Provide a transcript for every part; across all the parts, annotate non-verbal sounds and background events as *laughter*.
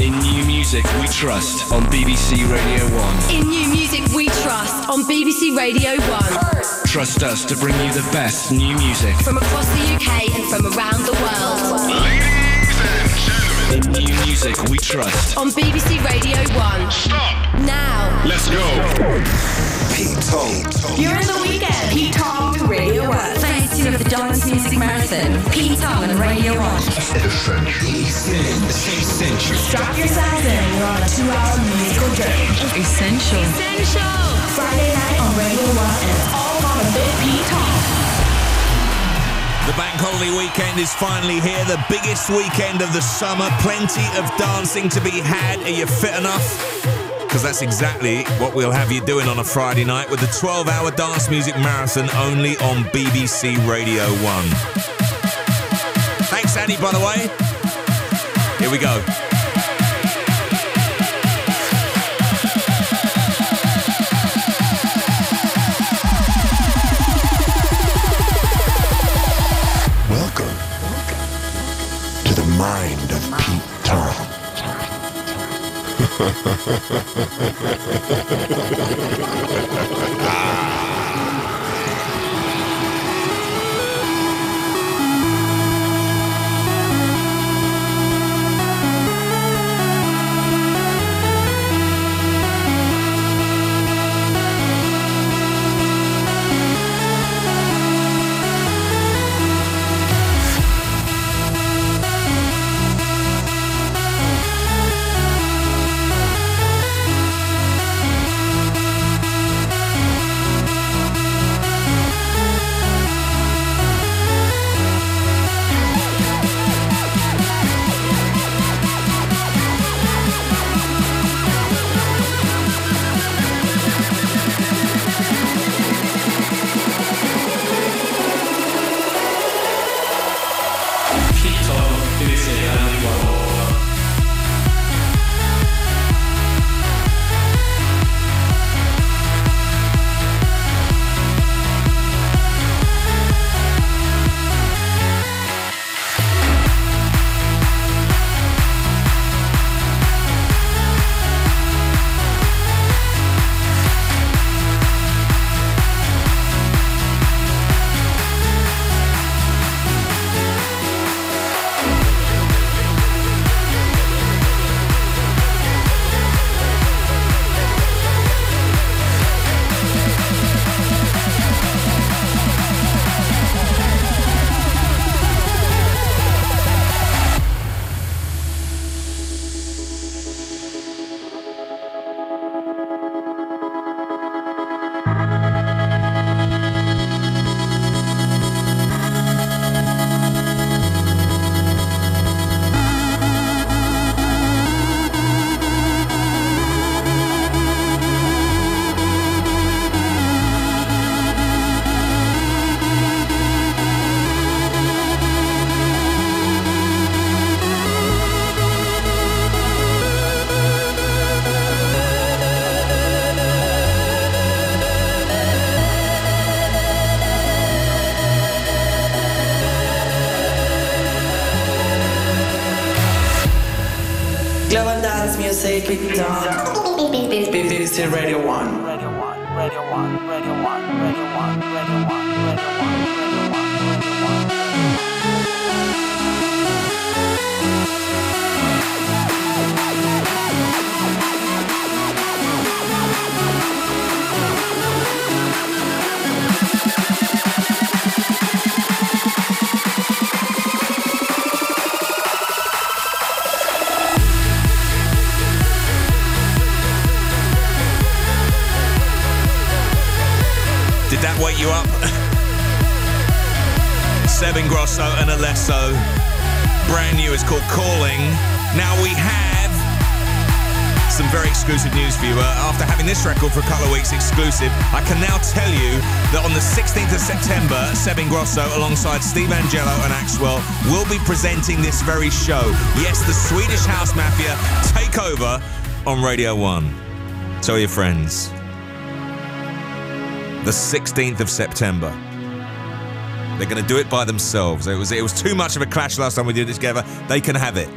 In new music we trust on BBC Radio 1. In new music we trust on BBC Radio 1. Trust us to bring you the best new music. From across the UK and from around the world. Ladies and gentlemen. In new music we trust. On BBC Radio 1. Stop. Now. Let's go. Pete Tong. You're in the weekend. Pete Tong with Radio 1. Phase 2 of the Dance Music Marathon. Pete Tong and Radio 1. Essential. Essential. Strap yourselves in. You're on a two-hour musical journey. Essential. Essential. Friday night on Radio 1 and it's all on a bit Pete Tong. The bank holiday weekend is finally here, the biggest weekend of the summer. Plenty of dancing to be had. Are you fit enough? Because that's exactly what we'll have you doing on a Friday night with the 12 hour dance music marathon only on BBC Radio 1. Thanks, Annie, by the way. Here we go. Pete *laughs* dance music, Pete Tong. BBC Radio 1. Radio 1, Radio 1, Radio 1, Radio 1, Radio 1, Radio 1, Radio 1, Radio 1. You up? *laughs* Seb Ingrosso and Alesso. Brand new, it's called Calling. Now we have some very exclusive news for you. Uh, after having this record for a couple of weeks exclusive, I can now tell you that on the 16th of September, Seb Ingrosso alongside Steve Angello and Axwell will be presenting this very show. Yes, the Swedish House Mafia take over on Radio 1. Tell your friends the 16th of September. They're going to do it by themselves. It was it was too much of a clash last time we did it together. They can have it.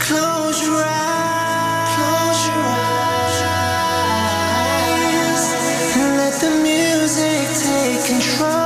Close your eyes. Close your eyes. And let the music take control.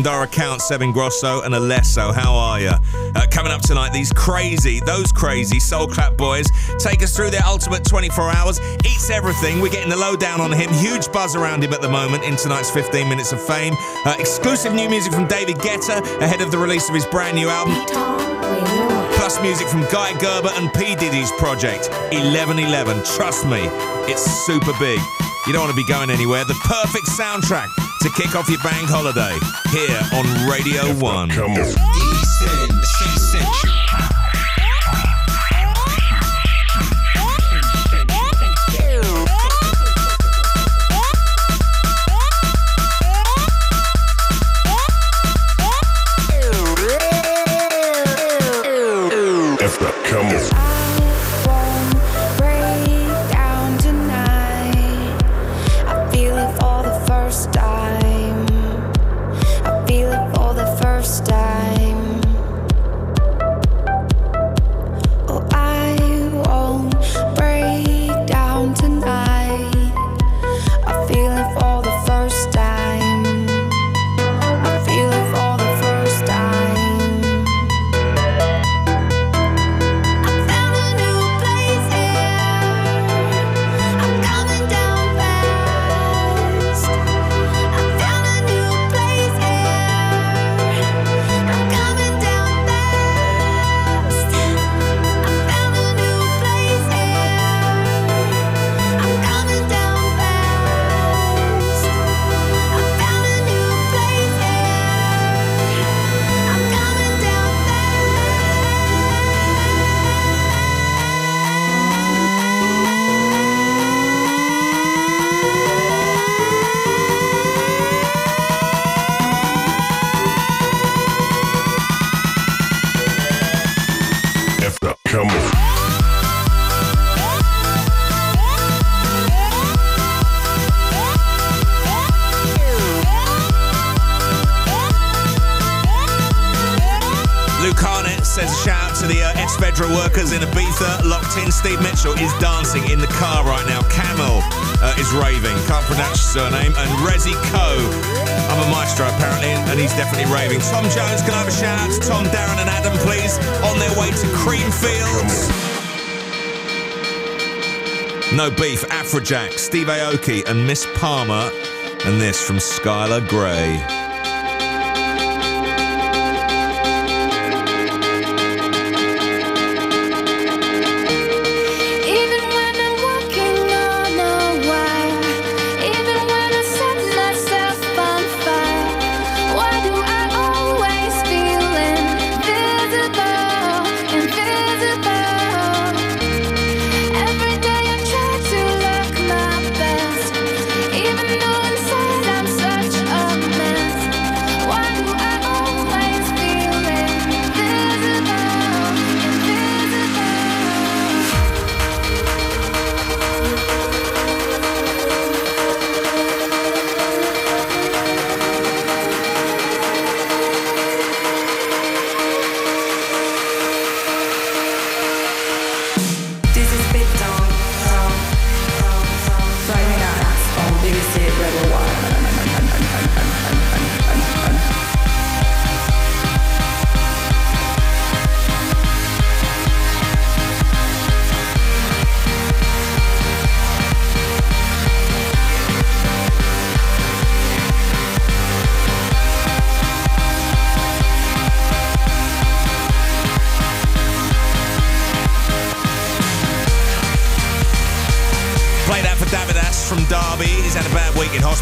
Open Door Account, Seb Ingrosso and Alesso. How are you? Uh, coming up tonight, these crazy, those crazy Soul Clap boys take us through their ultimate 24 hours. Eats everything. We're getting the lowdown on him. Huge buzz around him at the moment in tonight's 15 Minutes of Fame. Uh, exclusive new music from David Guetta ahead of the release of his brand new album. Plus music from Guy Gerber and P. Diddy's project, 1111. Trust me, it's super big. You don't want to be going anywhere. The perfect soundtrack to kick off your bank holiday here on Radio 1. Come on. Tom Jones, can I have a shout out to Tom, Darren, and Adam, please? On their way to Creamfields. No Beef, Afrojack, Steve Aoki, and Miss Palmer. And this from Skylar Grey.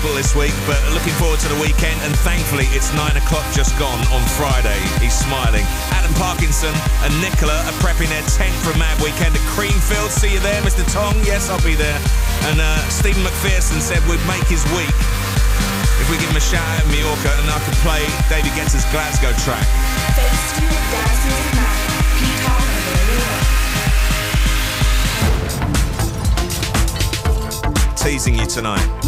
this week, but looking forward to the weekend. And thankfully, it's nine o'clock just gone on Friday. He's smiling. Adam Parkinson and Nicola are prepping their tent for a mad weekend at Creamfield. See you there, Mr. Tong. Yes, I'll be there. And uh, Stephen McPherson said we'd make his week if we give him a shout out in Mallorca and I could play David Guetta's Glasgow track. Teasing you tonight.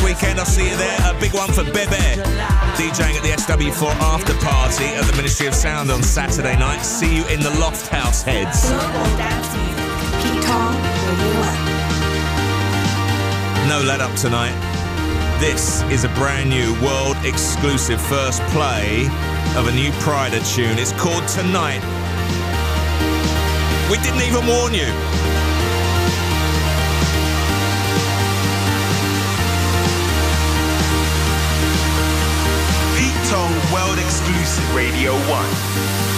SW4 this weekend. I'll see you there. A big one for Bebe, DJing at the SW4 after party at the Ministry of Sound on Saturday night. See you in the Loft House heads. Pete Tong, Radio 1. No let up tonight. This is a brand new world exclusive first play of a new Prydz tune. It's called Tonight. We didn't even warn you. World Exclusive Radio 1.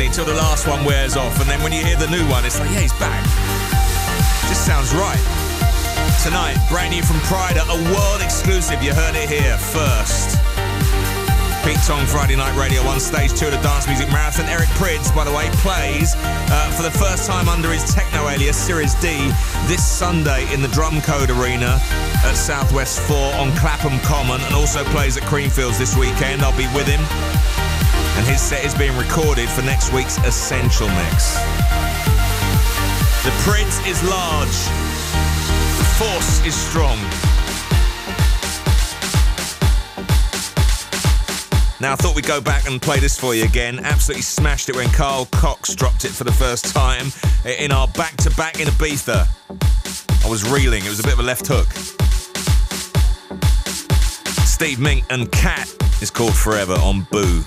Doesn't he, until the last one wears off, and then when you hear the new one, it's like, yeah, he's back. Just sounds right. Tonight, brand new from Prydz, a world exclusive. You heard it here first. Pete Tong, Friday Night Radio 1, stage 2 of the Dance Music Marathon. Eric Prydz, by the way, plays uh, for the first time under his techno alias, Cirez D, this Sunday in the Drumcode Arena at Southwest 4 on Clapham Common and also plays at Creamfields this weekend. I'll be with him. And his set is being recorded for next week's Essential Mix. The Prydz is large. The force is strong. Now, I thought we'd go back and play this for you again. Absolutely smashed it when Carl Cox dropped it for the first time in our back to back in Ibiza. I was reeling, it was a bit of a left hook. Steve Mink and Cat is called Forever on Boo.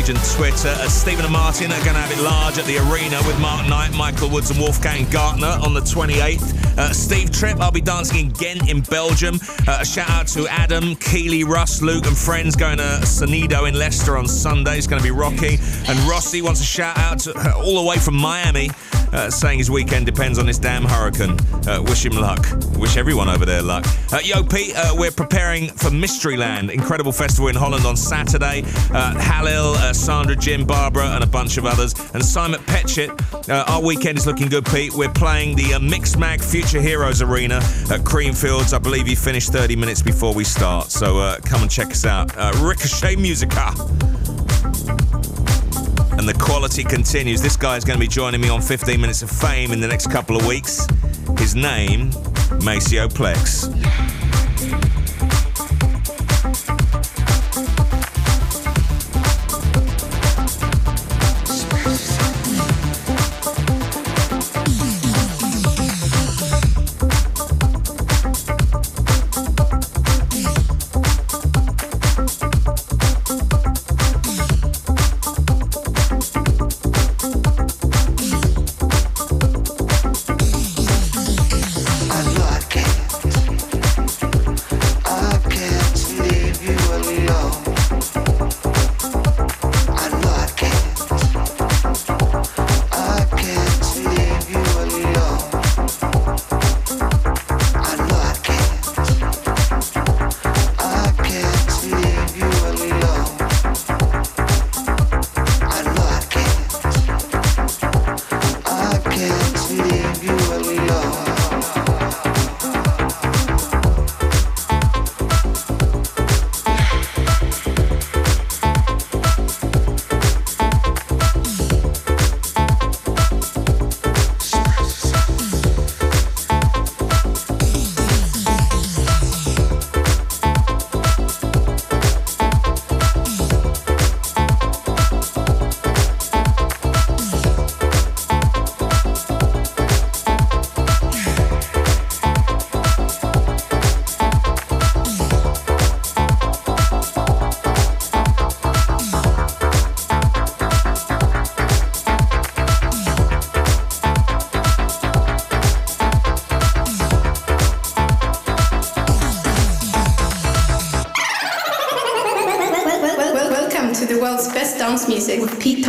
Page and Twitter. Uh, Stephen and Martin are going to have it large at the arena with Mark Knight, Michael Woods, and Wolfgang Gartner on the 28th. Uh, Steve Tripp, I'll be dancing in Ghent in Belgium. Uh, a shout out to Adam, Keely, Russ, Luke, and friends going to Sonido in Leicester on Sunday. It's going to be rocky. And Rossi wants a shout out to, *laughs* all the way from Miami uh, saying his weekend depends on this damn hurricane. Uh, wish him luck. Wish everyone over there luck. Uh, yo, Pete, uh, we're preparing for Mysteryland, incredible festival in Holland on Saturday. Uh, Halil, uh, Sandra, Jim, Barbara, and a bunch of others. And Simon Petchett. Uh, our weekend is looking good, Pete. We're playing the uh, Mixmag Future Heroes Arena at Creamfields. I believe you finished 30 minutes before we start. So uh, come and check us out. Ricochet Musica. And the quality continues. This guy is going to be joining me on 15 Minutes of Fame in the next couple of weeks. His name, Maceo Plex.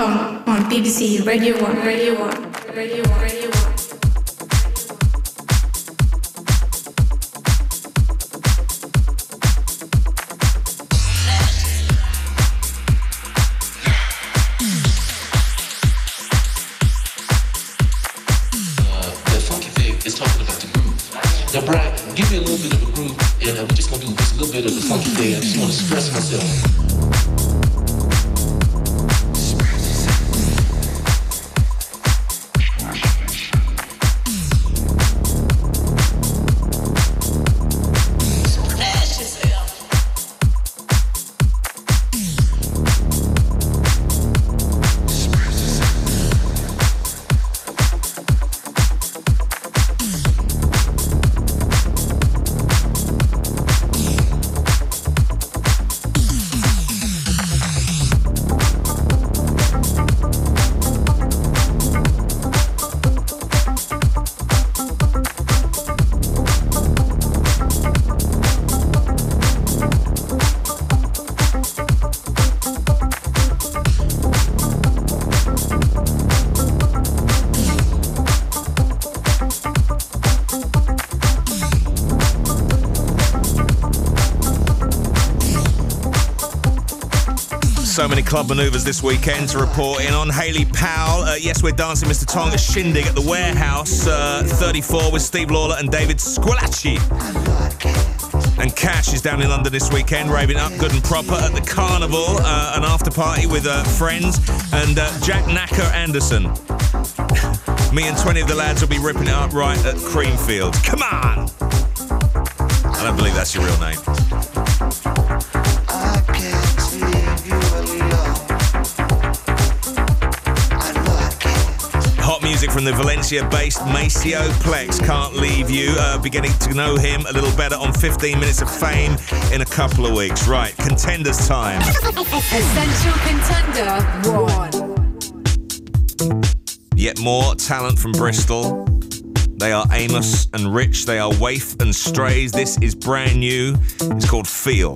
On BBC Radio 1, Radio 1, club manoeuvres this weekend to report in on. Haley Powell. Uh, yes, we're dancing Mr. Tong at Shindig at the Warehouse uh, 34 with Steve Lawler and David Squillace. And Cash is down in London this weekend, raving up good and proper at the Carnival, uh, an after party with uh, friends, and uh, Jack Knacker Anderson. *laughs* Me and 20 of the lads will be ripping it up right at Creamfield. Come on! I don't believe that's your real name. From the Valencia-based Maceo Plex. Can't leave you. Uh, be getting to know him a little better on 15 Minutes of Fame in a couple of weeks. Right, contenders time. Essential Contender 1. Yet more talent from Bristol. They are Amos and Rich. They are Waif and Strays. This is brand new. It's called Feel.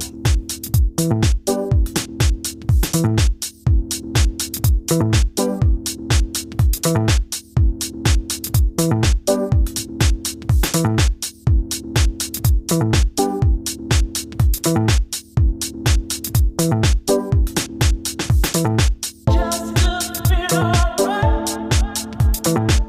You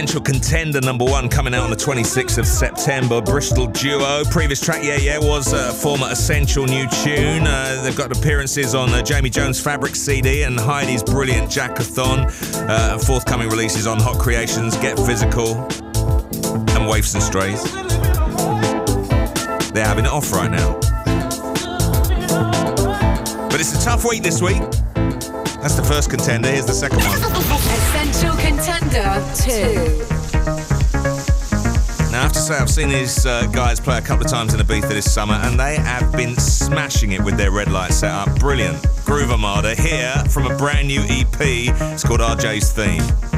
Essential Contender number one coming out on the 26th of September. Bristol duo. Previous track, yeah, yeah, was a former Essential new tune. Uh, they've got appearances on uh, Jamie Jones' Fabric CD and Heidi's brilliant Jackathon. Uh, forthcoming releases on Hot Creations, Get Physical, and Waifs and Strays. They're having it off right now. But it's a tough week this week. That's the first contender. Here's the second one. *laughs* Essential Contender 2. Now, I have to say, I've seen these uh, guys play a couple of times in Ibiza this summer, and they have been smashing it with their red light setup. Brilliant. Groove Armada here from a brand new EP. It's called RJ's Theme.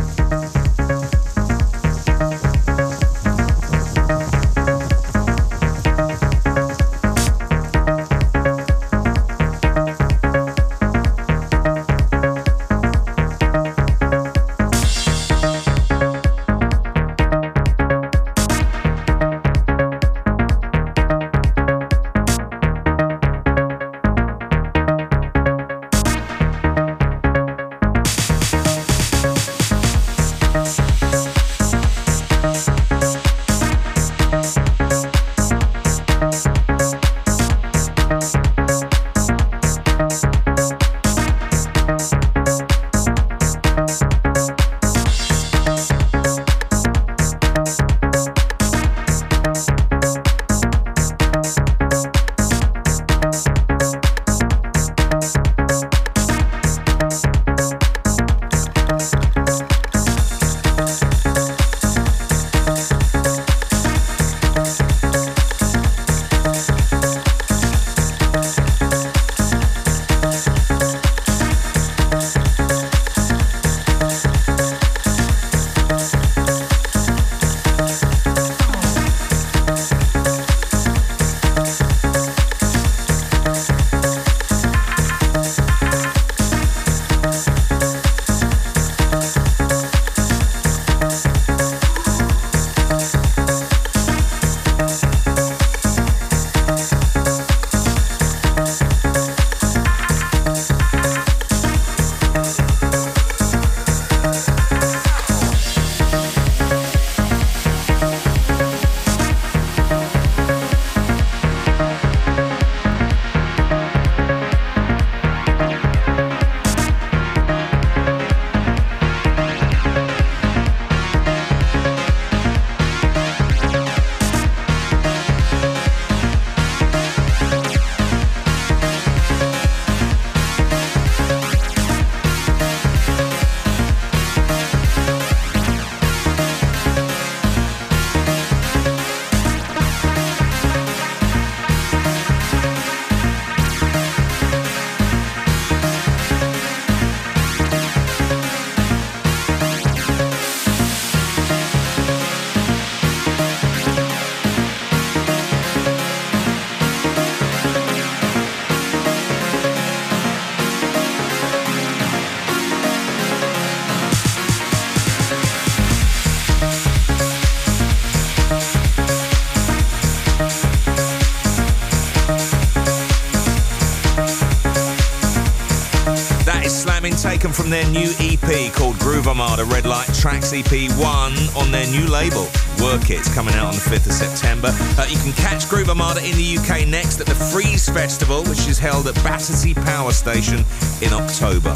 Taken from their new EP called Groove Armada Red Light Tracks EP 1 on their new label. Work It. It's coming out on the 5th of September. Uh, you can catch Groove Armada in the UK next at the Freeze Festival, which is held at Battersea Power Station in October.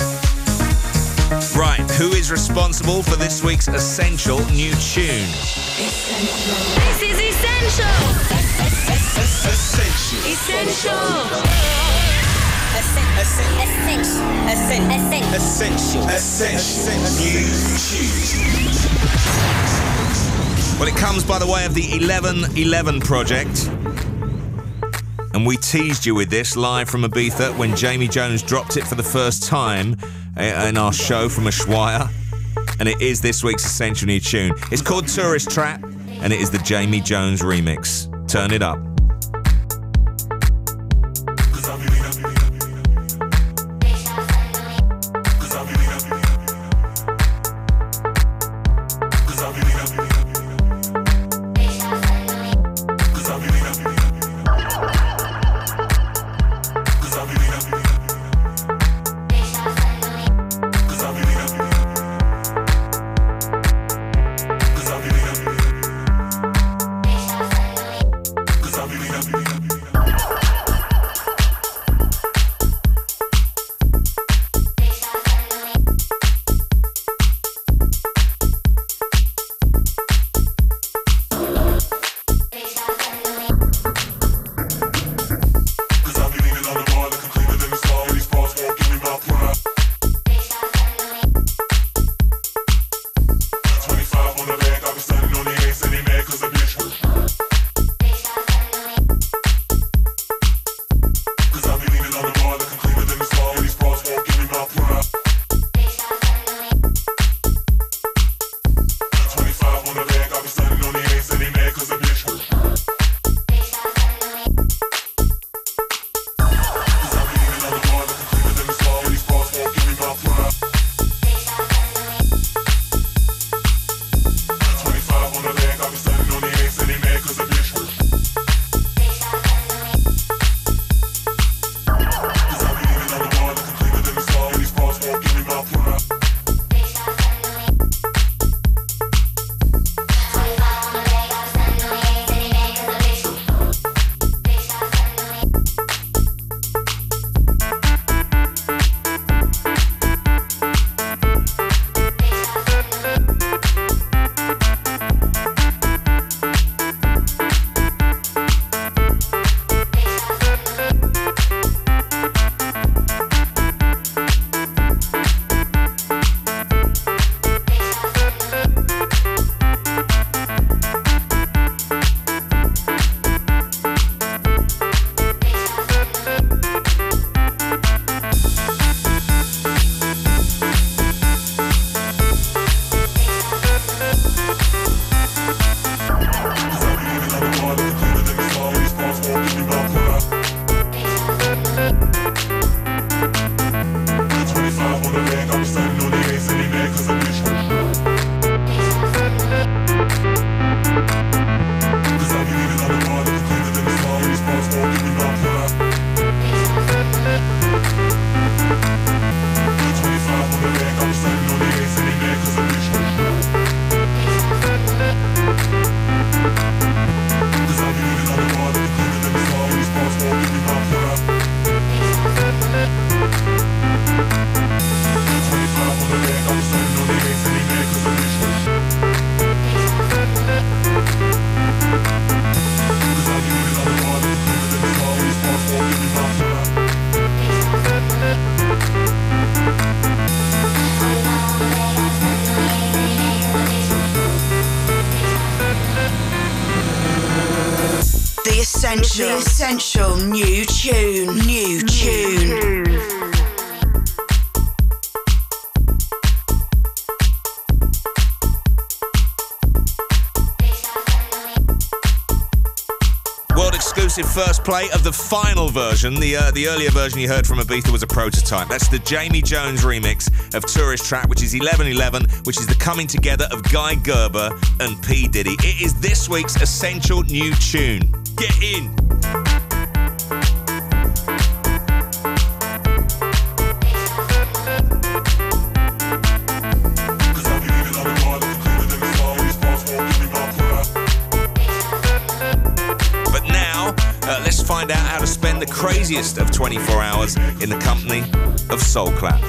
Right, who is responsible for this week's essential new tune? This is Essential. Essential. Essential. Well, it comes by the way of the 1111 project. And we teased you with this live from Ibiza when Jamie Jones dropped it for the first time uh, in our show from Ushuaia. And it is this week's essential new tune. It's called Tourist Trap, and it is the Jamie Jones remix. Turn it up. Essential, the essential new tune, new tune. World exclusive first play of the final version. The uh, the earlier version you heard from Ibiza was a prototype. That's the Jamie Jones remix of Tourist Trap, which is 1111, which is the coming together of Guy Gerber and P Diddy. It is this week's essential new tune. Get in. But now, uh, let's find out how to spend the craziest of 24 hours in the company of Soul Clap.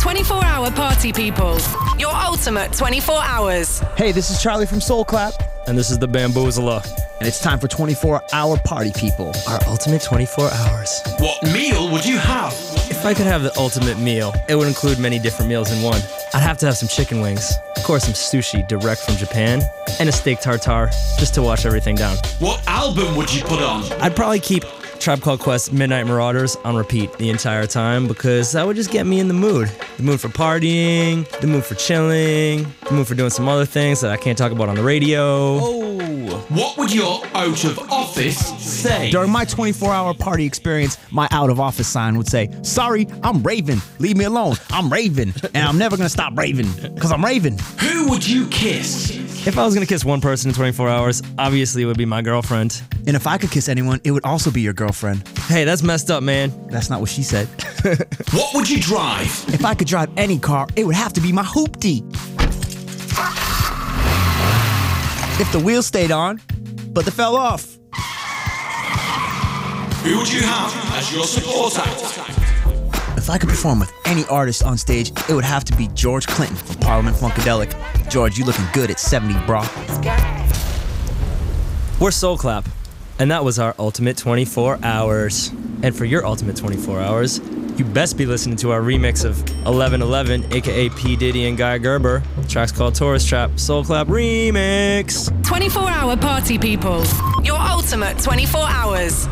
24 hour party people. Your ultimate 24 hours. Hey, this is Charlie from Soul Clap. And this is the Bamboozler. And it's time for 24 hour party people. Our ultimate 24 hours. What meal would you have? If I could have the ultimate meal, it would include many different meals in one. I'd have to have some chicken wings, of course, some sushi direct from Japan, and a steak tartare just to wash everything down. What album would you put on? I'd probably keep Tribe Called Quest Midnight Marauders on repeat the entire time because that would just get me in the mood. The mood for partying, the mood for chilling, the mood for doing some other things that I can't talk about on the radio. Oh. What would your out of office say? During my 24 hour party experience, my out of office sign would say, Sorry, I'm raving. Leave me alone. I'm raving. And I'm never going to stop raving because I'm raving. Who would you kiss? If I was gonna kiss one person in 24 hours, obviously it would be my girlfriend. And if I could kiss anyone, it would also be your girlfriend. Hey, that's messed up, man. That's not what she said. *laughs* what would you drive? If I could drive any car, it would have to be my hoopty. If the wheels stayed on, but they fell off. Who would you have as your support act? If I could perform with any artist on stage, it would have to be George Clinton from Parliament Funkadelic. George, you looking good at 70, bro. We're Soul Clap, and that was our ultimate 24 hours. And for your ultimate 24 hours, you best be listening to our remix of 1111, aka P. Diddy and Guy Gerber. The track's called Tourist Trap Soul Clap Remix. 24 hour party people. Your ultimate 24 hours.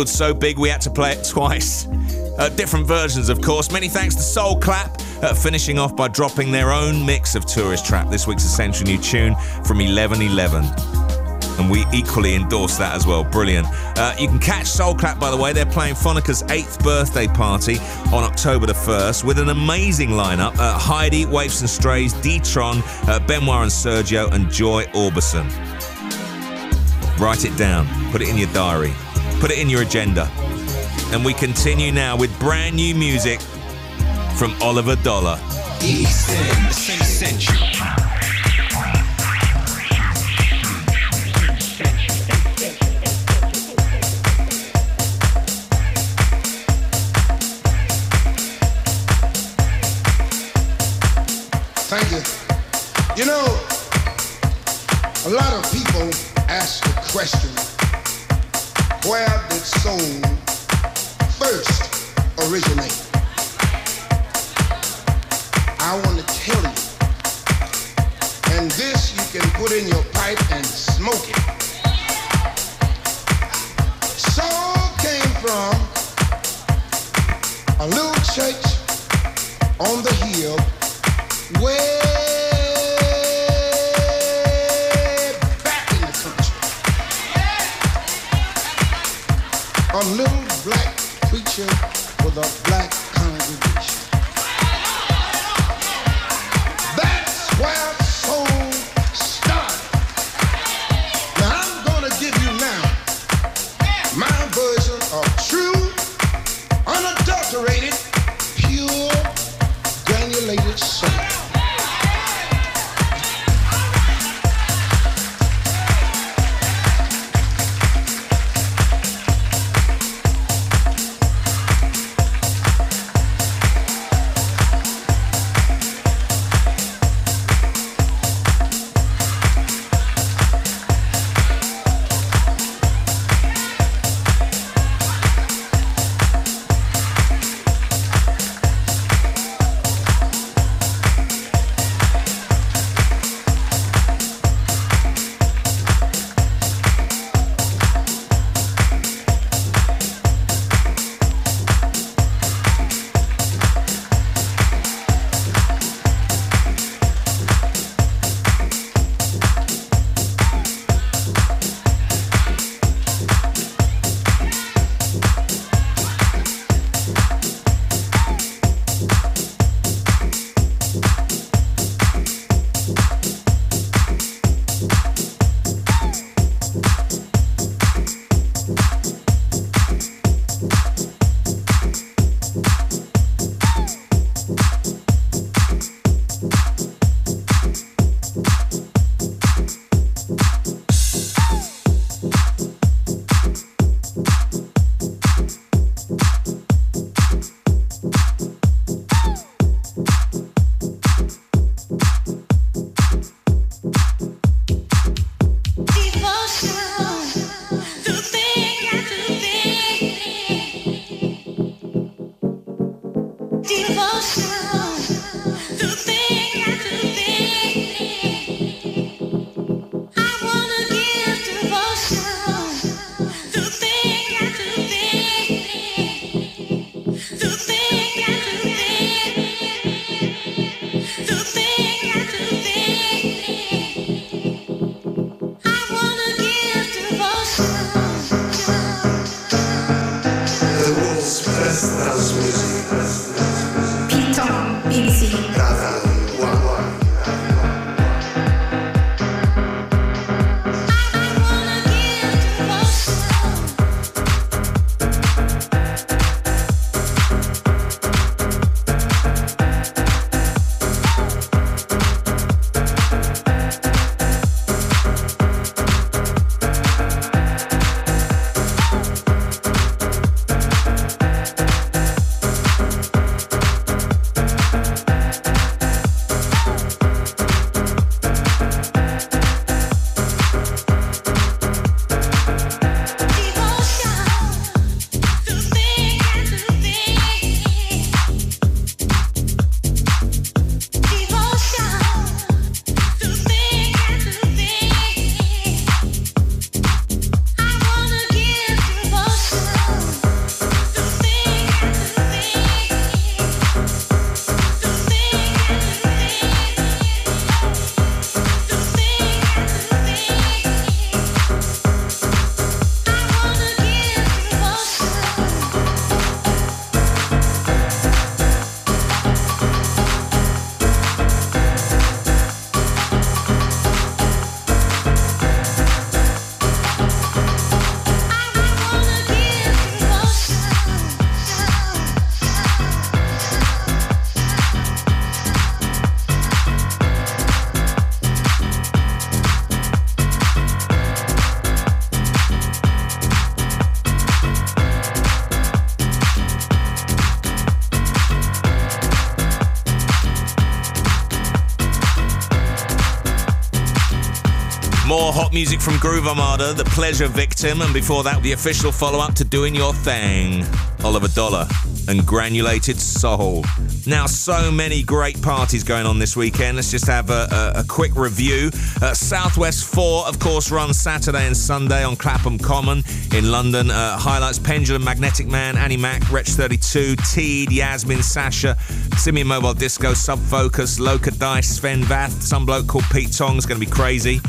The record's so big we had to play it twice. Uh, different versions, of course. Many thanks to Soul Clap, uh, finishing off by dropping their own mix of Tourist Trap, this week's essential new tune from 1111. And we equally endorse that as well. Brilliant. Uh, you can catch Soul Clap, by the way. They're playing Phonica's eighth birthday party on October the 1st with an amazing lineup. Uh, Heidi, Waifs and Strays, D-Tron, uh, Benoit and Sergio, and Joy Orbison. Write it down. Put it in your diary. Put it in your agenda. And we continue now with brand new music from Oliver Dollar. Thank you. You know, a lot of people ask the question, where did soul first originate? I want to tell you, and this you can put in your pipe and smoke it. Soul came from a little church on the hill way A little black preacher with a hot music from Groove Armada, The Pleasure Victim, and before that, the official follow up to Doing Your Thing, Oliver Dollar and Granulated Soul. Now, so many great parties going on this weekend. Let's just have a, a, a quick review. Uh, Southwest 4, of course, runs Saturday and Sunday on Clapham Common in London. Uh, highlights Pendulum, Magnetic Man, Annie Mac, Wretch 32, Teed, Yasmin, Sasha, Simian Mobile Disco, Subfocus, Loco Dice, Sven Vath, some bloke called Pete Tong is going to be crazy.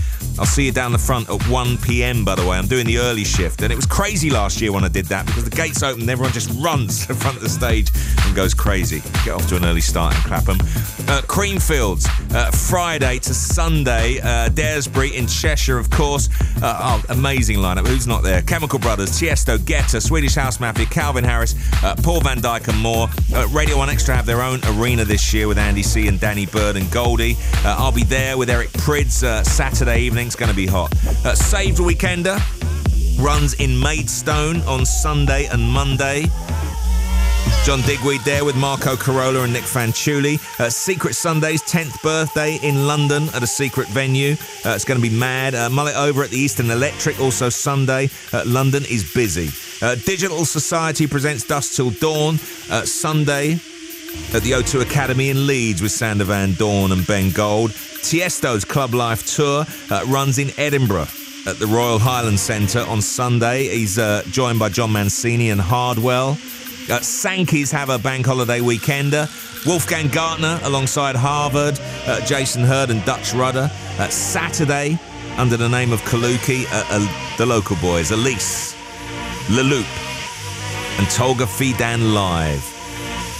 I'll see you down the front at 1 p.m. By the way, I'm doing the early shift, and it was crazy last year when I did that because the gates open, and everyone just *laughs* runs to the front of the stage and goes crazy. Get off to an early start in Clapham. Uh, Creamfields, uh, Friday to Sunday, uh, Daresbury in Cheshire, of course. Uh, oh, amazing lineup. Who's not there? Chemical Brothers, Tiesto, Guetta, Swedish House Mafia, Calvin Harris, uh, Paul van Dyk, and more. Uh, Radio 1 Extra have their own arena this year with Andy C and Danny Byrd and Goldie. I'll be there with Eric Prydz Saturday evening. It's going to be hot. Saved Weekender runs in Maidstone on Sunday and Monday. John Digweed there with Marco Carola and Nic Fanciulli. Uh, Secretsundaze, 10th birthday in London at a secret venue. Uh, it's going to be mad. Uh, Mulletover at the Eastern Electric, also Sunday. London is busy. Uh, Digital Society presents Dusk Till Dawn. Uh, Sunday at the O2 Academy in Leeds with Sander van Doorn and Ben Gold. Tiesto's Club Life Tour uh, runs in Edinburgh at the Royal Highland Centre on Sunday. He's joined by John Mancini and Hardwell. Uh, Sankey's have a bank holiday weekender. Wolfgang Gartner alongside Harvard, uh, Jason Hurd and Dutch Rudder. Uh, Saturday, under the name of Kaluki, uh, uh, the local boys, Elise, Leloop, and Tolga Fidan live.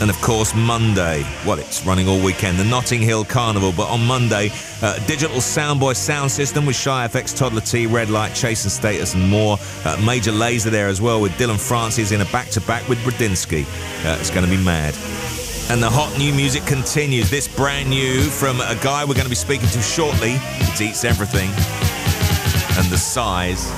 And of course, Monday, well, it's running all weekend, the Notting Hill Carnival. But on Monday, uh, Digital Soundboy Sound System with Shy FX, Toddla T, Red Light, Chase and Status, and more. Uh, Major Lazer there as well with Dillon Francis in a back to back with Brodinski. Uh, it's going to be mad. And the hot new music continues. This brand new from a guy we're going to be speaking to shortly. It eats everything. And the size.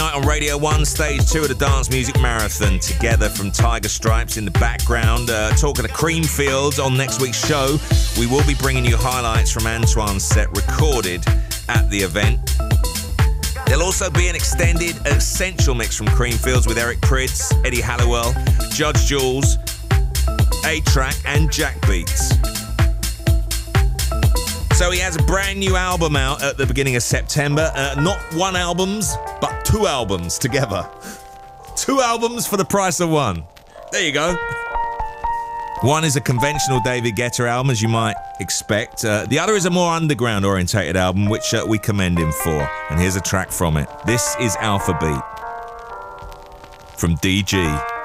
Night on Radio 1, stage two of the Dance Music Marathon, together from Tiger Stripes in the background. Uh, talking to Creamfields on next week's show, we will be bringing you highlights from Antoine's set recorded at the event. There'll also be an extended essential mix from Creamfields with Eric Prydz, Eddie Halliwell, Judge Jules, A-Trak, and Jack Beats. So he has a brand new album out at the beginning of September. Uh, not one albums, but two albums together. Two albums for the price of one. There you go. One is a conventional David Guetta album, as you might expect. Uh, the other is a more underground orientated album, which uh, we commend him for. And here's a track from it. This is Alpha Beat from DG.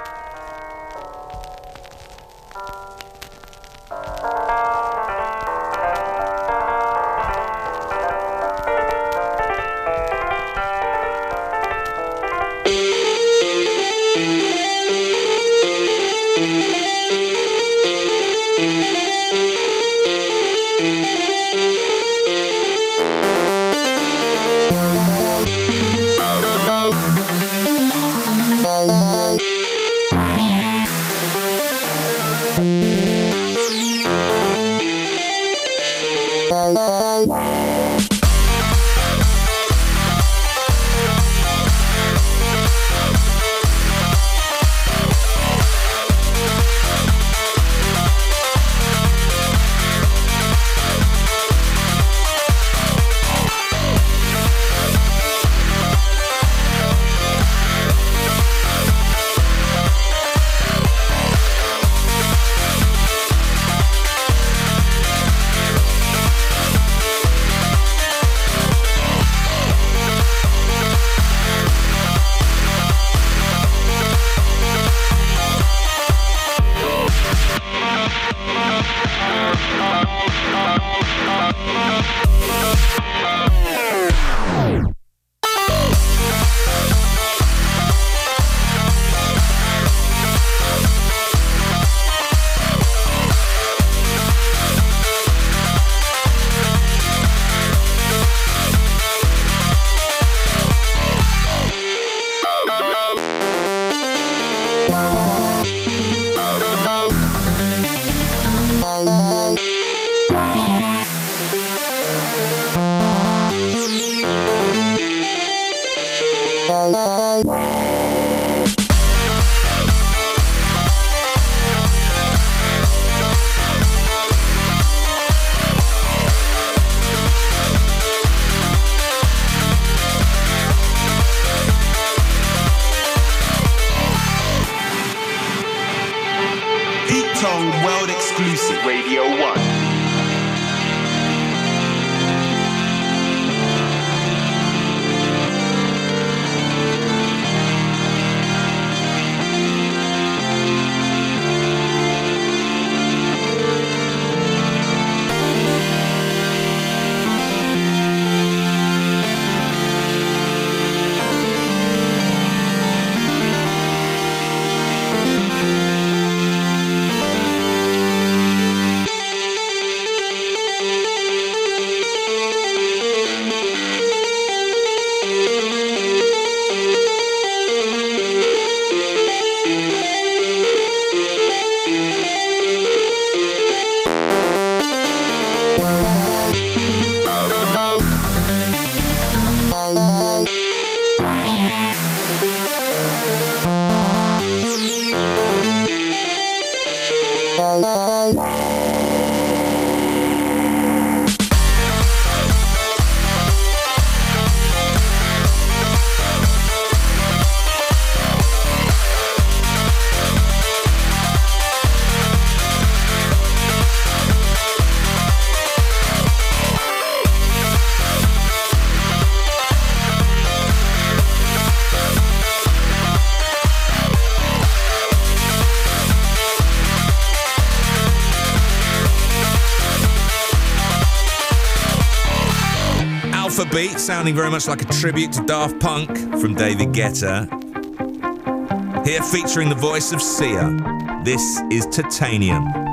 Sounding very much like a tribute to Daft Punk from David Guetta. Here featuring the voice of Sia. This is Titanium.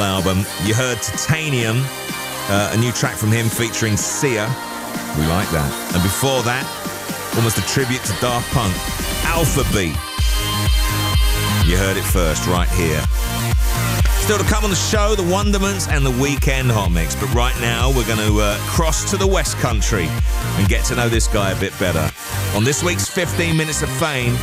Album. You heard Titanium, uh, a new track from him featuring Sia. We like that. And before that, almost a tribute to Daft Punk, Alpha Beat. You heard it first right here. Still to come on the show, the Wonderments and the Weekend Hot Mix. But right now, we're going to uh, cross to the West Country and get to know this guy a bit better. On this week's 15 Minutes of Fame,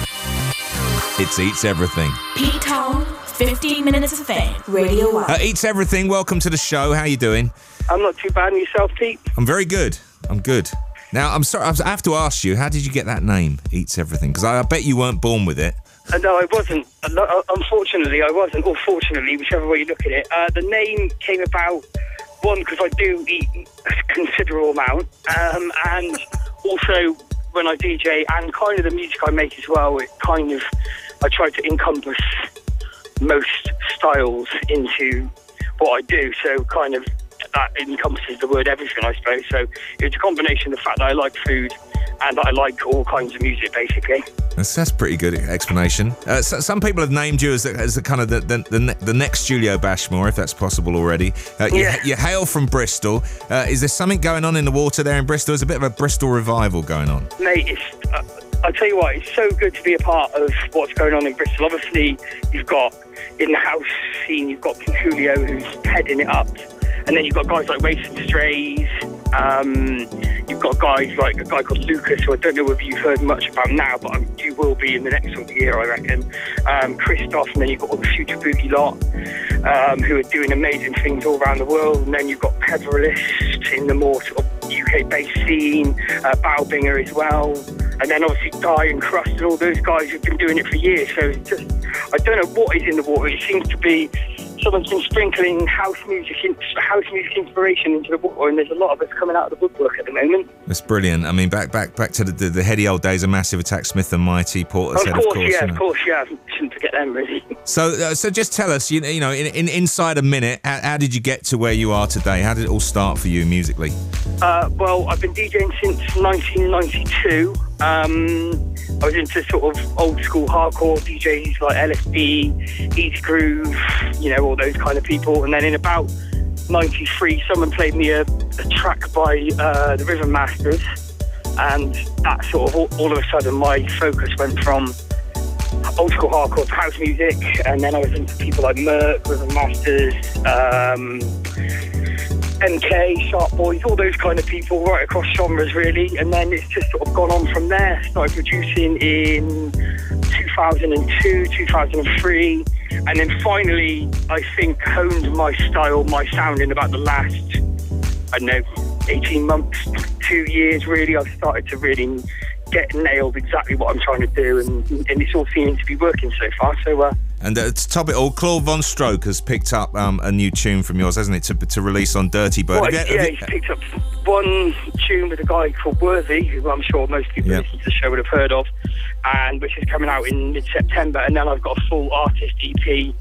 it's Eats Everything. Pete Tong, 15 minutes of fame. Radio 1. Uh, Eats Everything, welcome to the show. How are you doing? I'm not too bad. And yourself, Pete? I'm very good. I'm good. Now, I'm sorry, I have to ask you, how did you get that name, Eats Everything? Because I, I bet you weren't born with it. Uh, no, I wasn't. Uh, no, uh, Unfortunately, I wasn't. Or fortunately, whichever way you look at it. Uh, the name came about, one, because I do eat a considerable amount. Um, and also, when I DJ and kind of the music I make as well, it kind of, I try to encompass most styles into what I do. So kind of that encompasses the word everything, I suppose. So it's a combination of the fact that I like food and that I like all kinds of music, basically. That's, that's pretty good explanation. Uh, so, some people have named you as the, as the kind of the, the, the, ne- the next Julio Bashmore, if that's possible already. Uh, you, Yeah. you hail from Bristol. Uh, is there something going on in the water there in Bristol? There's a bit of a Bristol revival going on. Mate, it's, uh, I tell you what, it's so good to be a part of what's going on in Bristol. Obviously, you've got in the house scene, you've got Julio who's heading it up, and then you've got guys like Waifs and Strays. Um, you've got guys like a guy called Lucas, who I don't know if you've heard much about now, but you will be in the next sort of year, I reckon. Um, Christoph, and then you've got all the Future Boogie lot, um, who are doing amazing things all around the world. And then you've got Peverlist in the more sort of UK-based scene, uh, as well, and then obviously Die and Krust and all those guys who've been doing it for years. So just, I don't know what is in the water. It seems to be someone's been sprinkling house music, in, house music inspiration into the water, and there's a lot of it coming out of the woodwork at the moment. That's brilliant. I mean, back back back to the, the, the heady old days of Massive Attack, Smith and Mighty, Portishead, of course, of course. yeah, you know. of course, yeah. I shouldn't forget them really. *laughs* So, uh, so just tell us, you know, you know, in, in inside a minute, how, how did you get to where you are today? How did it all start for you musically? Uh, well, I've been DJing since 1992. Um, I was into sort of old school hardcore DJs like LSD, Easygroove, you know, all those kind of people. And then in about '93, someone played me a, a track by uh, the River Masters, and that sort of all, all of a sudden my focus went from old school hardcore to house music, and then I was into people like Murk, River Masters, um, MK, Sharp Boys, all those kind of people right across genres really, and then it's just sort of gone on from there. Started producing in 2002, 2003, and then finally I think honed my style, my sound in about the last, I don't know, 18 months, two years really. I've started to really get nailed exactly what I'm trying to do, and, and it's all seeming to be working so far. So, uh, And uh, to top it all, Claude VonStroke has picked up um, a new tune from yours, hasn't it, to, to release on Dirtybird. Well, you- yeah, you- he's picked up one tune with a guy called Worthy, who I'm sure most people Yeah. listening to the show would have heard of, and which is coming out in mid-September. And then I've got a full artist EP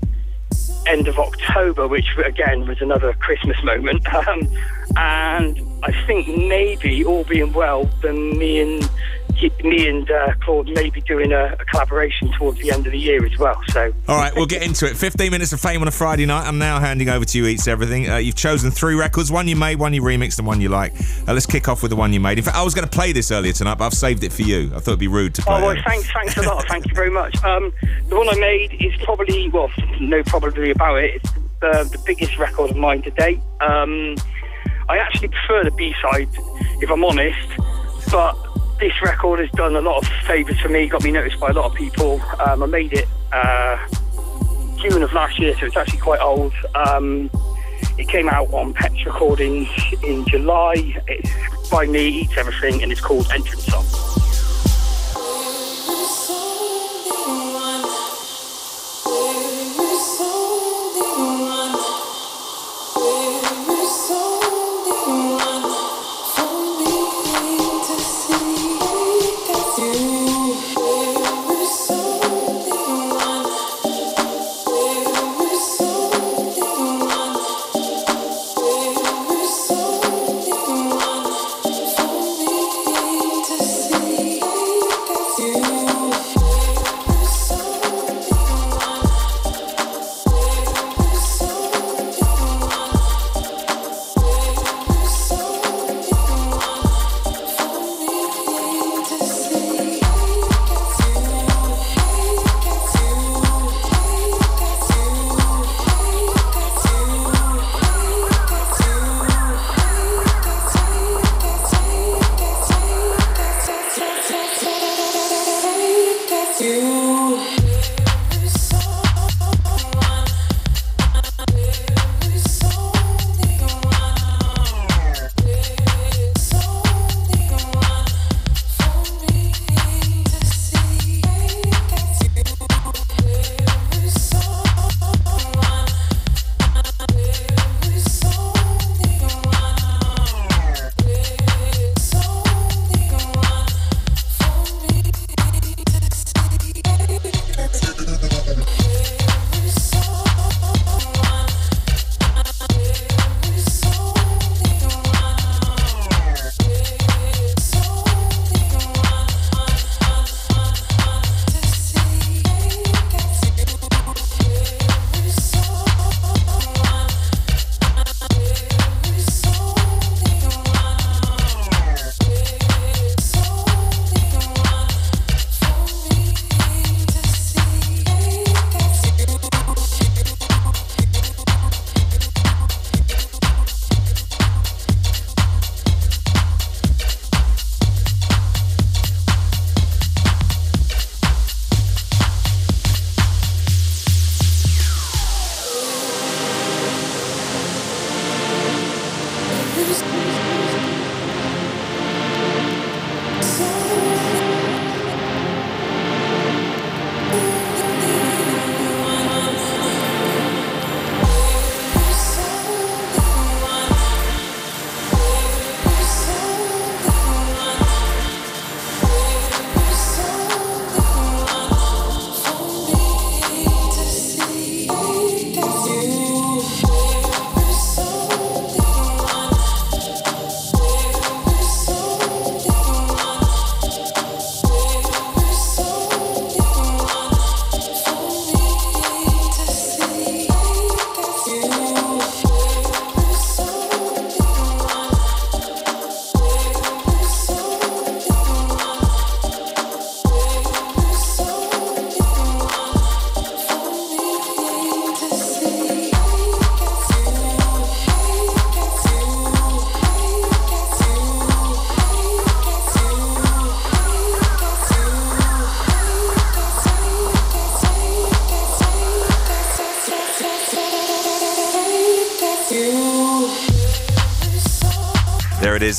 end of October, which again was another Christmas moment. *laughs* Um, and I think maybe, all being well, then me and me and uh, Claude may be doing a, a collaboration towards the end of the year as well. So All right, we'll get into it. 15 minutes of fame on a Friday night. I'm now handing over to you, Eats Everything. Uh, you've chosen three records one you made, one you remixed, and one you like. Uh, let's kick off with the one you made. In fact, I was going to play this earlier tonight, but I've saved it for you. I thought it'd be rude to play Oh, well, thanks, thanks a lot. *laughs* Thank you very much. Um, the one I made is probably, well, no probably about it. It's the, the biggest record of mine to date. Um, I actually prefer the B side, if I'm honest, but this record has done a lot of favours for me, got me noticed by a lot of people. Um, I made it uh, June of last year, so it's actually quite old. Um, it came out on Pets Recordings in July. It's by me, Eats Everything, and it's called Entrance Song.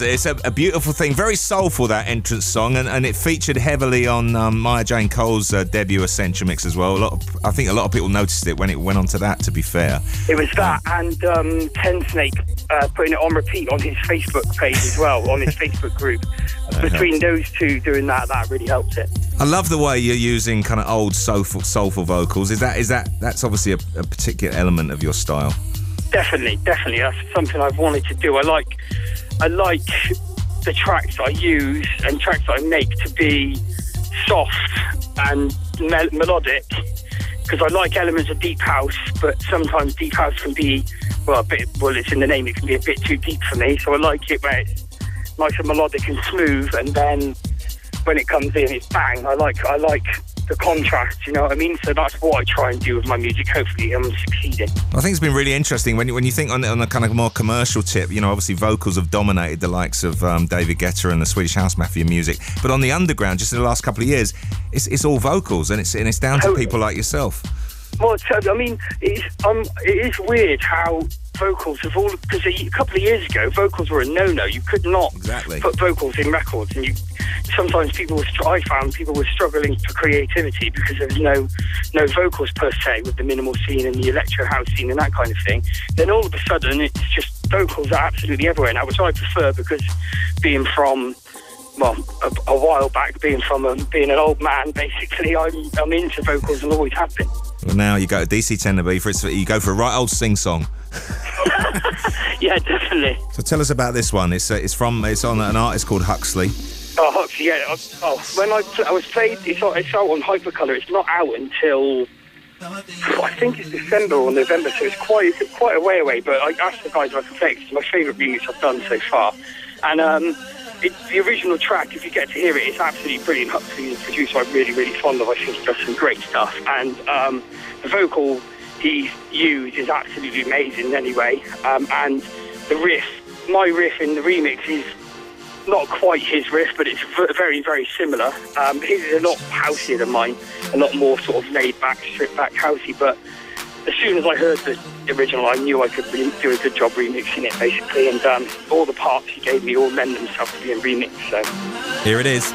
Is. It's a, a beautiful thing, very soulful that entrance song, and, and it featured heavily on um, Maya Jane Coles' uh, debut Essential Mix as well. A lot, of, I think a lot of people noticed it when it went on to that. To be fair, It was that and um, Tensnake uh, putting it on repeat on his Facebook page as well, on his Facebook group. *laughs* Between those two doing that, that really helped it. I love the way you're using kind of old soulful, soulful vocals. Is that is that that's obviously a, a particular element of your style? Definitely, definitely. That's something I've wanted to do. I like, I like the tracks I use and tracks I make to be soft and mel- melodic because I like elements of deep house, but sometimes deep house can be well a bit. Well, it's in the name. It can be a bit too deep for me. So I like it where it's nice and melodic and smooth, and then when it comes in, it's bang. I like, I like the contrast. You know what I mean? So that's what I try and do with my music. Hopefully, I'm succeeding. I think it's been really interesting when you, when you think on, the- on a kind of more commercial tip. You know, obviously vocals have dominated the likes of um, David Guetta and the Swedish House Mafia music, but on the underground, just in the last couple of years, it's, it's all vocals, and it's and it's down to people like yourself. Well, I mean, it's, um, it is weird how vocals have all because a couple of years ago, vocals were a no-no. You could not Exactly. put vocals in records, and you sometimes people were. str- I found people were struggling for creativity because there was no no vocals per se with the minimal scene and the electro house scene and that kind of thing. Then all of a sudden, it's just vocals are absolutely everywhere now, which I prefer because being from well, a, a while back, being from a, being an old man, basically, I'm, I'm into vocals and always have been. Well, now you go to DC 10 to for it's, you go for a right old sing song. *laughs* Yeah, definitely. So tell us about this one. It's uh, it's from it's on an artist called Huxley. Oh, Huxley, yeah. I- Oh, when I pl- I was played, it's, out- it's out on Hypercolor. It's not out until *sighs* I think it's December or November, so it's quite it's quite a way away. But I asked the guys if I could play it it's my favourite remix I've done so far. And um, it, the original track, if you get to hear it, it's absolutely brilliant. Huxley is a producer I'm really, really fond of. I think he does some great stuff. And um, the vocal he's used is absolutely amazing anyway. Um, and the riff, my riff in the remix is not quite his riff, but it's very, very similar. Um, his is a lot houseier than mine, a lot more sort of laid back, stripped back housey. But as soon as I heard the original, I knew I could re- do a good job remixing it, basically. And um, all the parts he gave me all lend themselves to being remixed. So Here it is.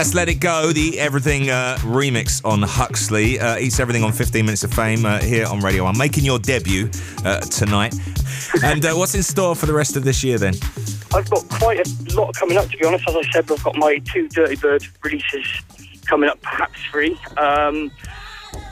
That's Let It Go, the Everything uh, remix on Huxley. Uh, Eats Everything on 15 Minutes of Fame uh, here on Radio 1. Making your debut uh, tonight. *laughs* And uh, what's in store for the rest of this year then? I've got quite a lot coming up, to be honest. As I said, I've got my two Dirtybird releases coming up, perhaps three. Um,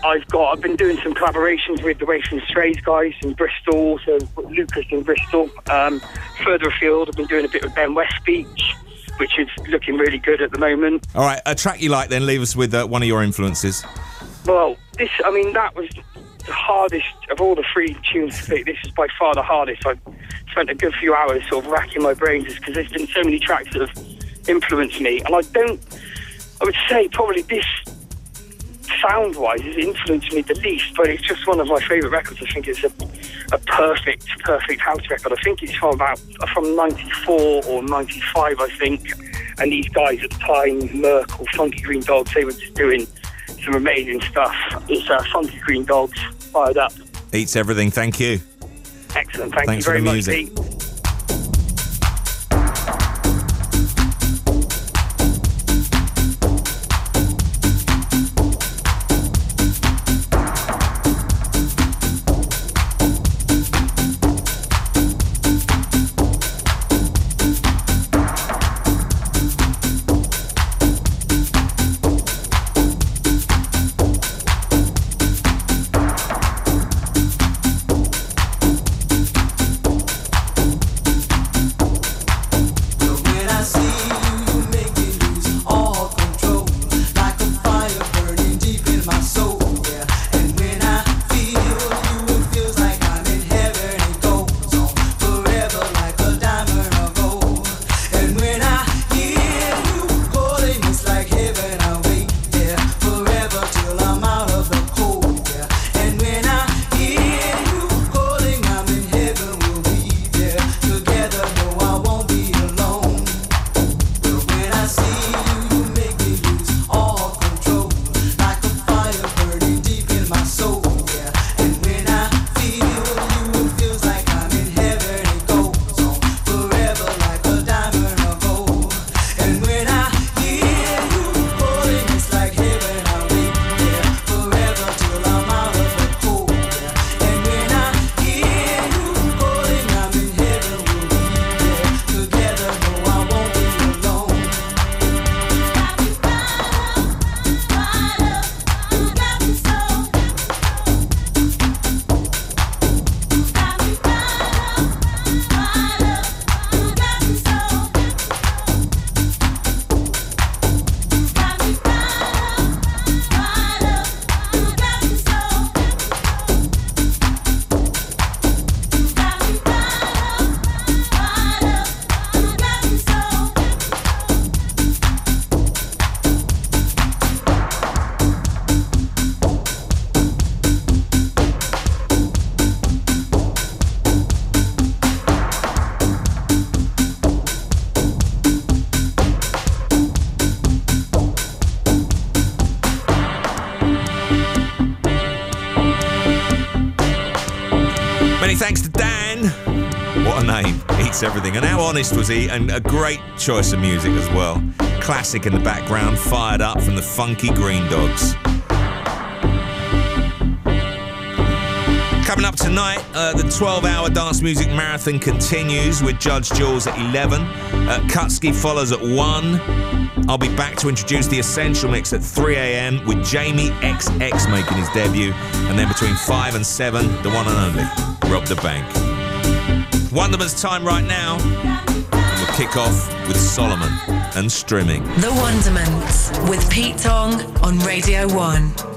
I've got. I've been doing some collaborations with the Waifs and Strays guys in Bristol, so Lucas in Bristol. Um, further afield, I've been doing a bit with Ben Westbeech, which is looking really good at the moment. All right, a track you like then, leave us with uh, one of your influences. Well, this, I mean, that was the hardest of all the three tunes to pick. This is by far the hardest. I spent a good few hours sort of racking my brains because there's been so many tracks that have influenced me, and I don't. I would say probably this sound-wise has influenced me the least, but it's just one of my favourite records. I think it's a, a perfect, perfect house record. I think it's from about from '94 or '95, I think. And these guys at the time, Murk or Funky Green Dogs, they were just doing some amazing stuff. It's uh, Funky Green Dogs, fired up. Eats Everything, thank you. Excellent, thank Thanks you for very the much, music. Pete. Honest was he? And a great choice of music as well. Classic in the background, fired up from the funky Green Dogs. Coming up tonight, uh, the 12 hour dance music marathon continues with Judge Jules at 11. Uh, Kutski follows at 1. I'll be back to introduce the Essential Mix at 3 a.m. with Jamie XX making his debut. And then between 5 and 7, the one and only Rob da Bank. Wonderman's time right now. Kick off with Solomon and Streaming. The Wonderments with Pete Tong on Radio 1.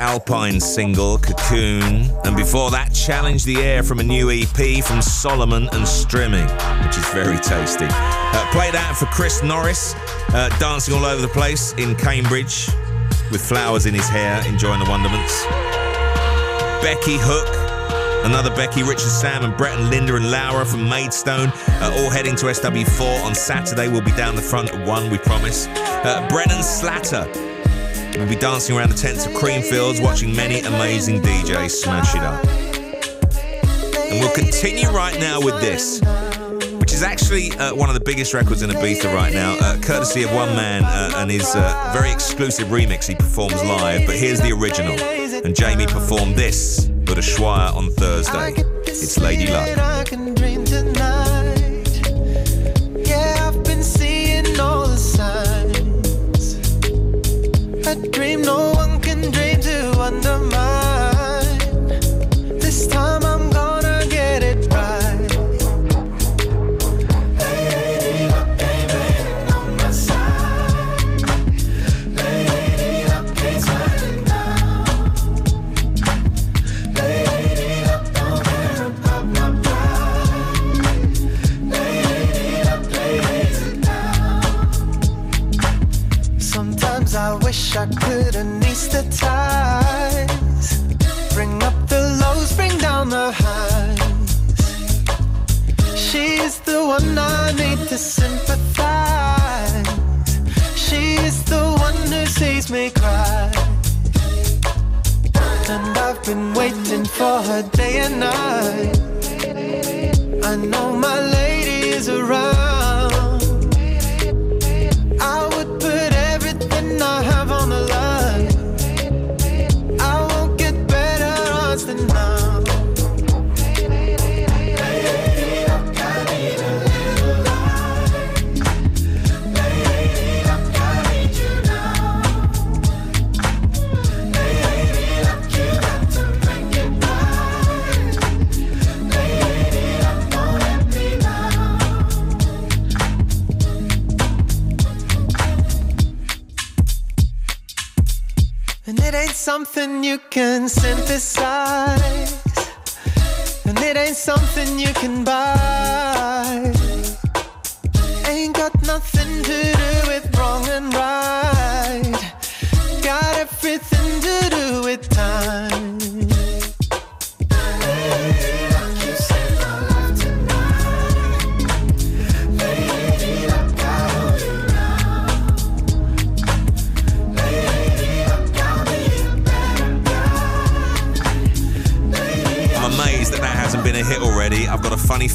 Alpine single, Cocoon. And before that, Challenge the Air from a new EP from Solomun and Stimming, which is very tasty. Uh, play that for Chris Norris, uh, dancing all over the place in Cambridge with flowers in his hair, enjoying the wonderments. Becky Hook, Another Becky, Richard Sam, and Brett and Linda and Laura from Maidstone, uh, all heading to SW4 on Saturday. We'll be down the front at 1, we promise. Uh, Brennan Slatter will be dancing around the tents of Creamfields, watching many amazing DJs smash it up. And we'll continue right now with this, which is actually uh, one of the biggest records in Ibiza right now, uh, courtesy of one man uh, and his uh, very exclusive remix he performs live. But here's the original. And Jamie performed this at Ushuaia on Thursday. It's Lady Luck.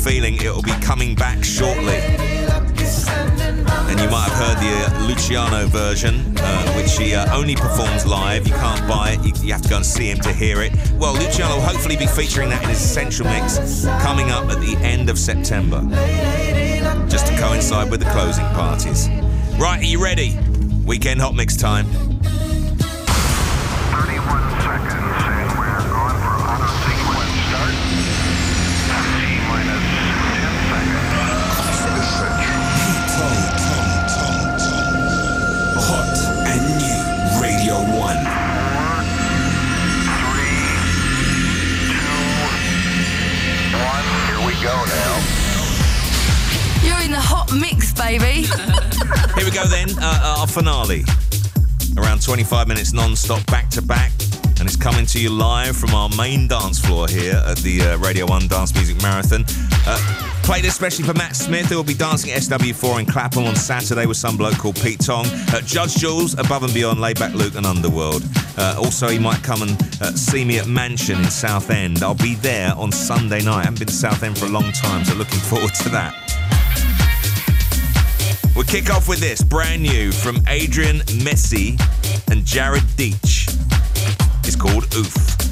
Feeling it'll be coming back shortly. And you might have heard the uh, Luciano version, uh, which he uh, only performs live. You can't buy it, you, you have to go and see him to hear it. Well, Luciano will hopefully be featuring that in his Essential Mix coming up at the end of September, just to coincide with the closing parties. Right, are you ready? Weekend Hot Mix time. In the hot mix, baby. *laughs* Here we go then, uh, our finale. Around 25 minutes non-stop back to back. And it's coming to you live from our main dance floor here at the uh, Radio 1 Dance Music Marathon. Uh, played especially for Matt Smith, who will be dancing at SW4 in Clapham on Saturday with some bloke called Pete Tong. Uh, Judge Jules, Above and Beyond, Laidback Luke and Underworld. Uh, also, he might come and uh, see me at Mansion in Southend. I'll be there on Sunday night. I haven't been to Southend for a long time, so looking forward to that. We'll kick off with this brand new from Adrian Messi and Jared Deach. It's called Oof.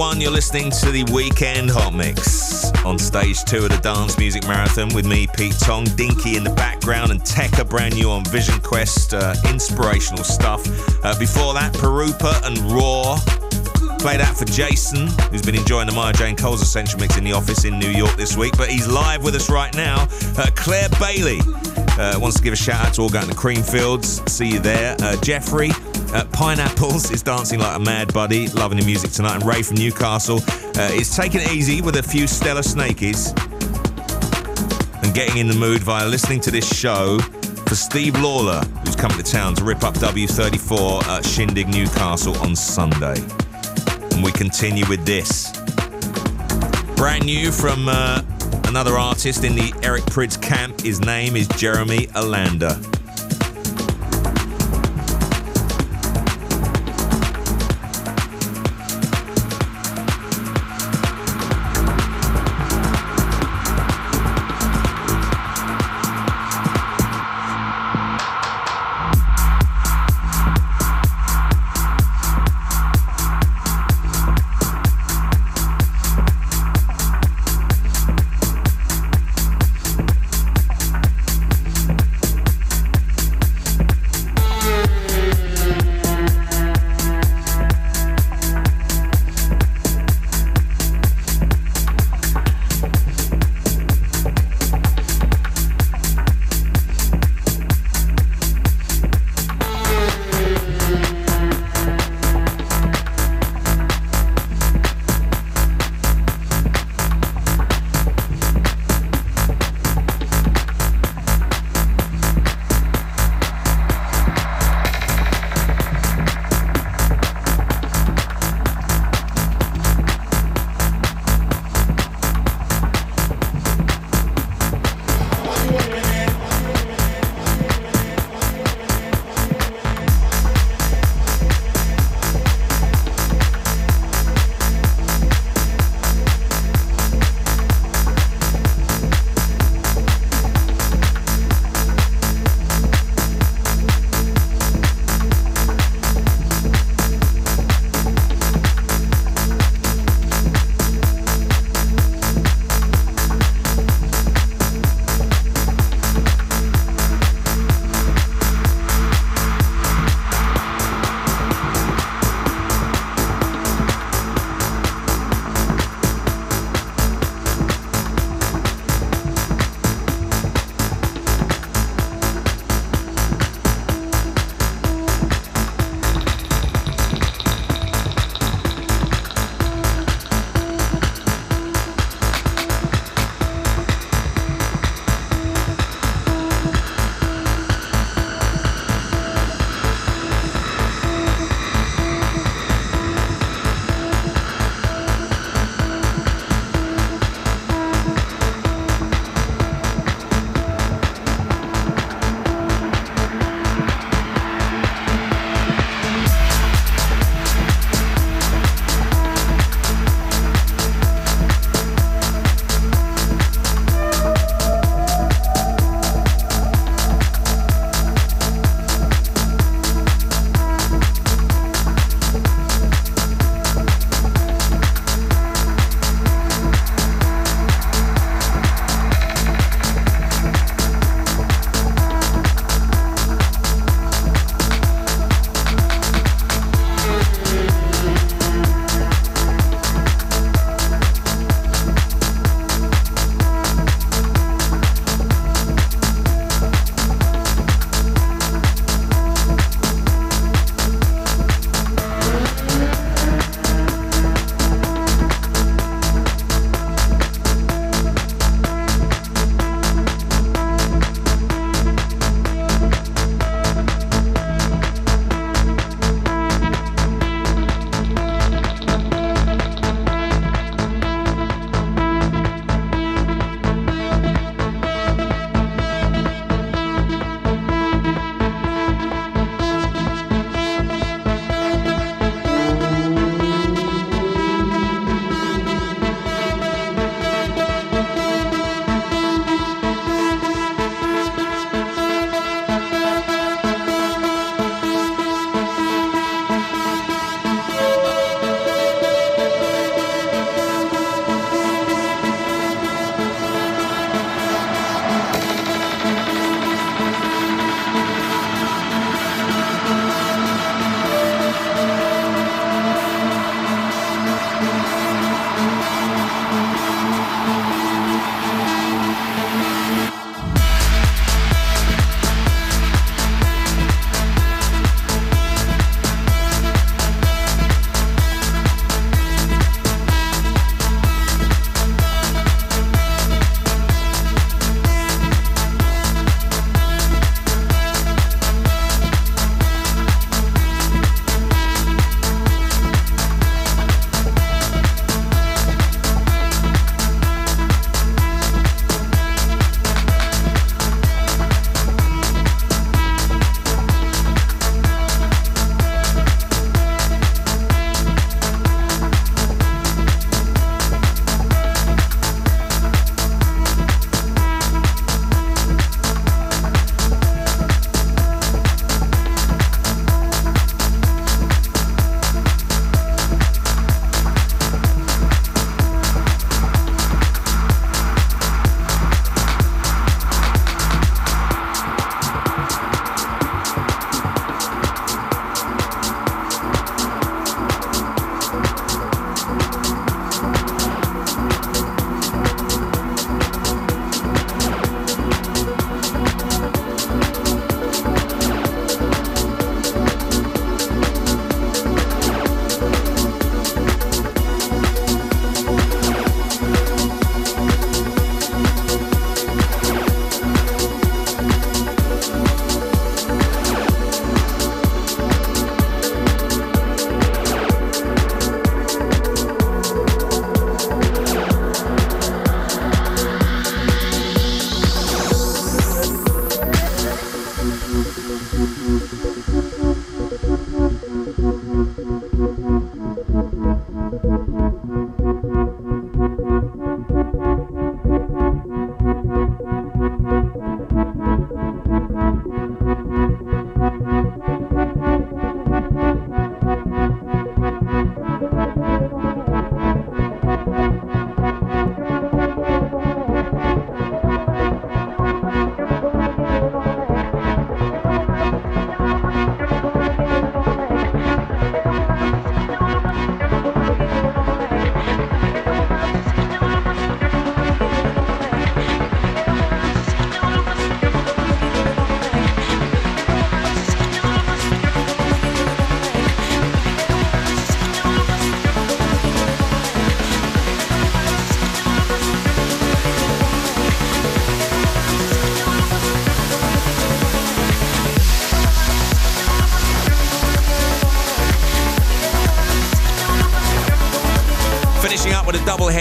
On Radio 1, you're listening to the Weekend Hot Mix. On stage two of the Dance Music Marathon with me, Pete Tong, Dinky in the background, and Tekka brand new on Vision Quest. Uh, inspirational stuff. Uh, before that, Perupa and Raw. Play that for Jason, who's been enjoying the Maya Jane Coles Essential Mix in the office in New York this week, but he's live with us right now. Uh, Claire Bailey uh, wants to give a shout out to all going to Creamfields. See you there. Uh, Jeffrey uh, Pineapples is dancing like a mad buddy, loving the music tonight. And Ray from Newcastle uh, is taking it easy with a few Stellar Snakies and getting in the mood via listening to this show for Steve Lawler, who's coming to town to rip up W34 at Shindig Newcastle on Sunday. And we continue with this. Brand new from uh, another artist in the Eric Prydz camp. His name is Jeremy Olander.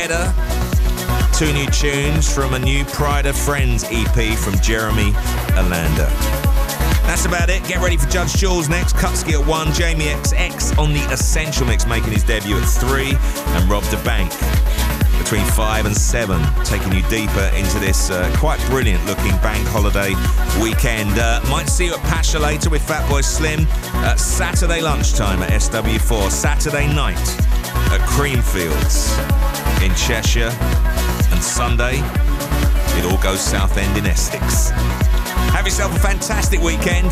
Two new tunes from a new Pryda Friends EP from Jeremy Olander. That's about it. Get ready for Judge Jules next. Kutski at 1, Jamie XX on the Essential Mix making his debut at 3, and Rob da Bank between 5 and 7, taking you deeper into this uh, quite brilliant looking bank holiday weekend. Uh, might see you at Pacha later with Fatboy Slim. at Saturday lunchtime at SW4. Saturday night at Creamfields in Cheshire. And Sunday, it all goes Southend in Essex. Have yourself a fantastic weekend.